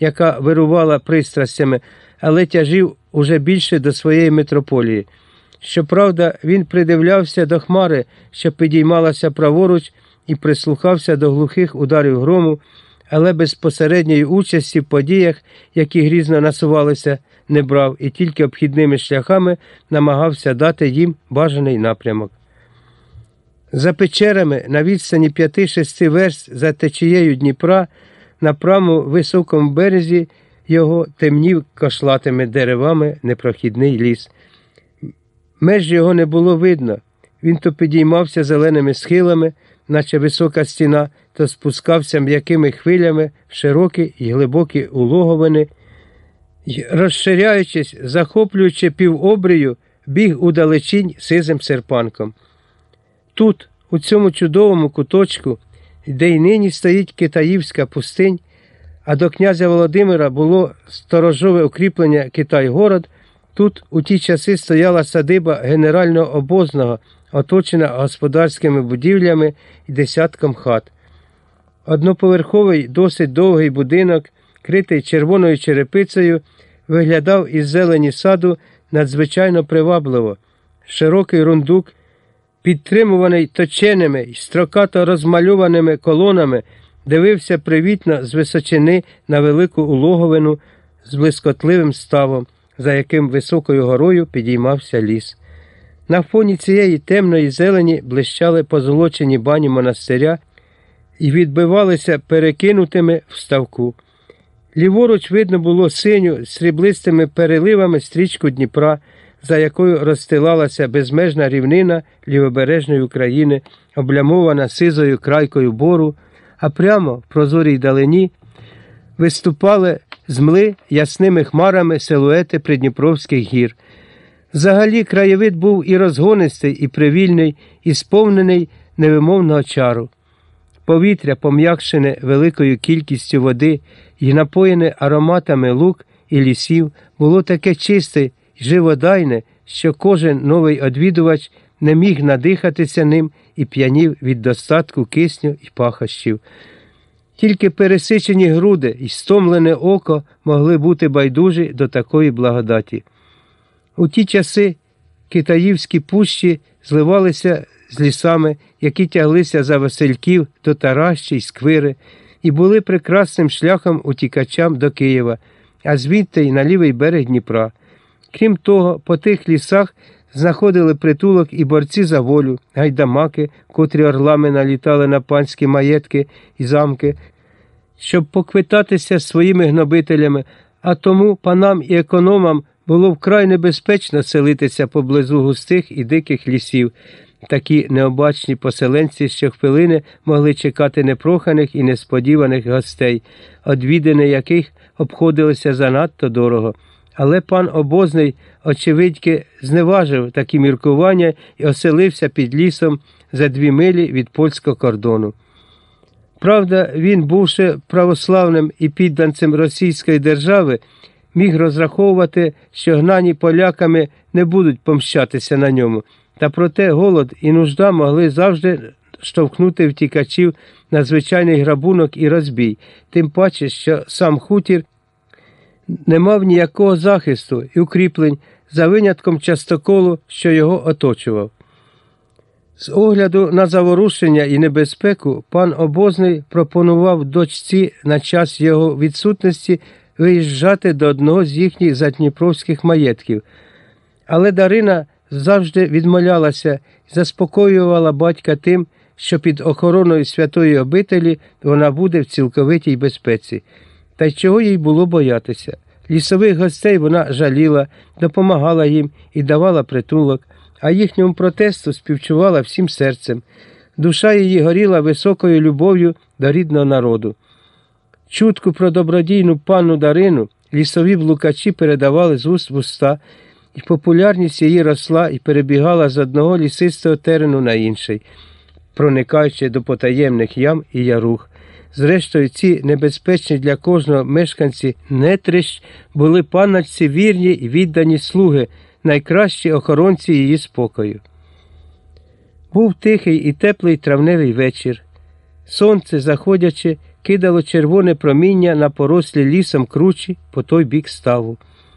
яка вирувала пристрастями, але тяжів уже більше до своєї митрополії. Щоправда, він придивлявся до хмари, що підіймалася праворуч, і прислухався до глухих ударів грому, але безпосередньої участі в подіях, які грізно насувалися, не брав і тільки обхідними шляхами намагався дати їм бажаний напрямок. За печерами на відстані 5-6 верст за течією Дніпра на правому високому березі його темнів кошлатими деревами непрохідний ліс. Меж його не було видно. Він то підіймався зеленими схилами, наче висока стіна, то спускався м'якими хвилями в широкі й глибокі улоговини, й, розширяючись, захоплюючи півобрію, біг у далечінь сизим серпанком. Тут, у цьому чудовому куточку, де й нині стоїть Китаївська пустинь, а до князя Володимира було сторожове укріплення Китай-город, тут у ті часи стояла садиба генерального обозного, оточена господарськими будівлями і десятком хат. Одноповерховий, досить довгий будинок, критий червоною черепицею, виглядав із зелені саду надзвичайно привабливо. Широкий рундук, підтримуваний точеними й строкато розмальованими колонами, дивився привітно з височини на велику улоговину з блискотливим ставом, за яким високою горою підіймався ліс. На фоні цієї темної зелені блищали позолочені бані монастиря і відбивалися перекинутими в ставку. Ліворуч видно було синю з сріблистими переливами стрічку Дніпра, за якою розстилалася безмежна рівнина лівобережної України, облямована сизою крайкою бору, а прямо в прозорій далині виступали з мли ясними хмарами силуети Придніпровських гір. Взагалі краєвид був і розгонистий, і привільний, і сповнений невимовного чару. Повітря, пом'якшене великою кількістю води і напоєне ароматами лук і лісів, було таке чисте живодайне, що кожен новий одвідувач не міг надихатися ним і п'янів від достатку кисню і пахощів. Тільки пересичені груди і стомлене око могли бути байдужі до такої благодаті. У ті часи китаївські пущі зливалися з лісами, які тяглися за Васильків до Таращі й Сквири, і були прекрасним шляхом утікачам до Києва, а звідти й на лівий берег Дніпра. Крім того, по тих лісах знаходили притулок і борці за волю, гайдамаки, котрі орлами налітали на панські маєтки і замки, щоб поквитатися своїми гнобителями, а тому панам і економам було вкрай небезпечно селитися поблизу густих і диких лісів. Такі необачні поселенці щохвилини могли чекати непроханих і несподіваних гостей, одвідини яких обходилися занадто дорого. Але пан обозний, очевидьки, зневажив такі міркування і оселився під лісом за дві милі від польського кордону. Правда, він, бувши православним і підданцем Російської держави, міг розраховувати, що гнані поляками не будуть помщатися на ньому, та проте голод і нужда могли завжди штовхнути втікачів на звичайний грабунок і розбій, тим паче, що сам хутір не мав ніякого захисту і укріплень за винятком частоколу, що його оточував. З огляду на заворушення і небезпеку, пан обозний пропонував дочці на час його відсутності виїжджати до одного з їхніх задніпровських маєтків. Але Дарина завжди відмовлялася і заспокоювала батька тим, що під охороною святої обителі вона буде в цілковитій безпеці. Та й чого їй було боятися? Лісових гостей вона жаліла, допомагала їм і давала притулок, а їхньому протесту співчувала всім серцем. Душа її горіла високою любов'ю до рідного народу. Чутку про добродійну панну Дарину лісові блукачі передавали з уст в уста, і популярність її росла і перебігала з одного лісистого терену на інший, проникаючи до потаємних ям і ярух. Зрештою, ці небезпечні для кожного мешканці нетрищ були паночці вірні і віддані слуги, найкращі охоронці її спокою. Був тихий і теплий травневий вечір. Сонце, заходячи, кидало червоне проміння на порослі лісом кручі по той бік ставу.